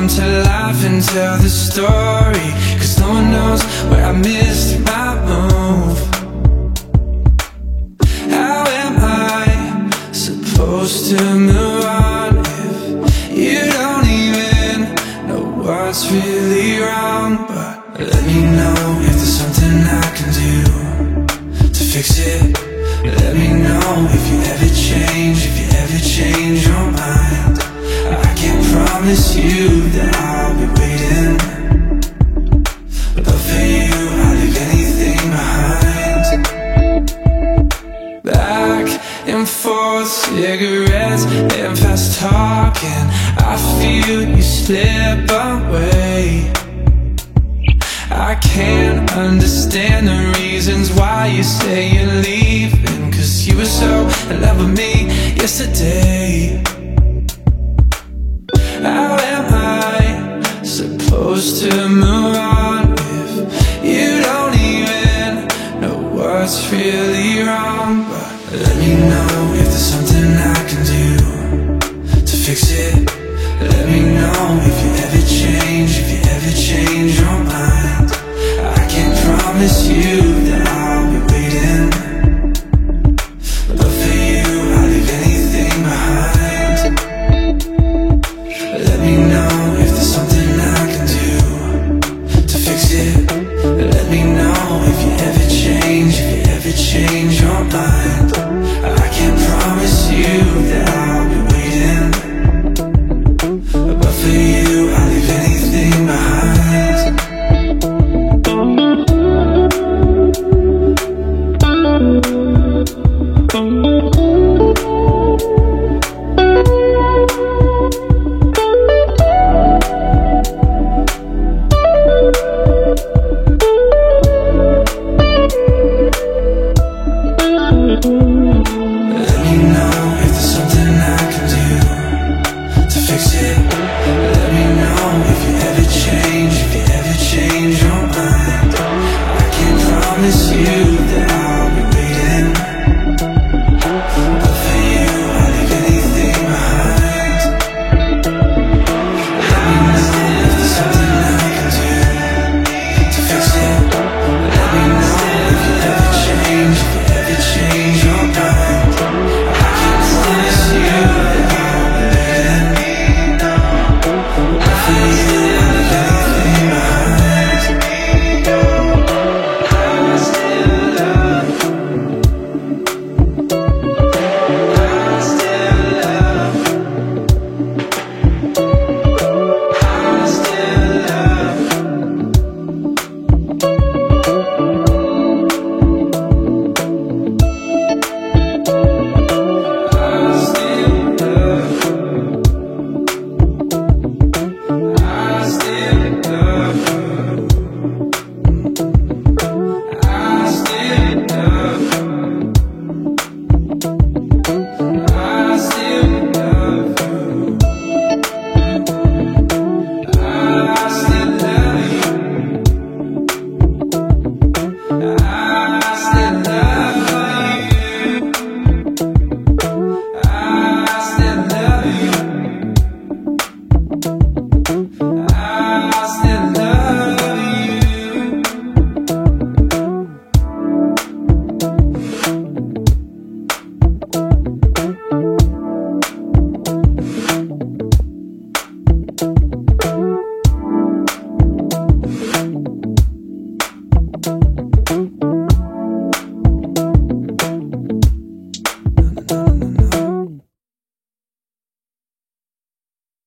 come to life and tell the story. On if you don't even know what's really wrong? But let me know if there's something I can do to fix it. Let me know if you ever change, if you ever change your mind. I can't promise you that I'll be waiting. But for you, I'll leave anything behind. Back and forth, cigarettes and fast talking. I feel you slip away. I can't understand the reasons why you say you're leaving. Cause you were so in love with me yesterday. How am I supposed to move fix it. Let me know if you ever change, if you ever change your mind. I can't promise you